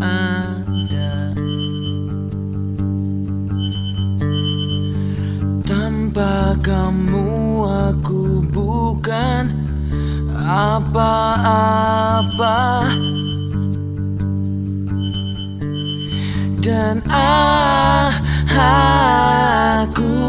ada Tanpa kamu aku bukan apa-apa. Dan ah, aku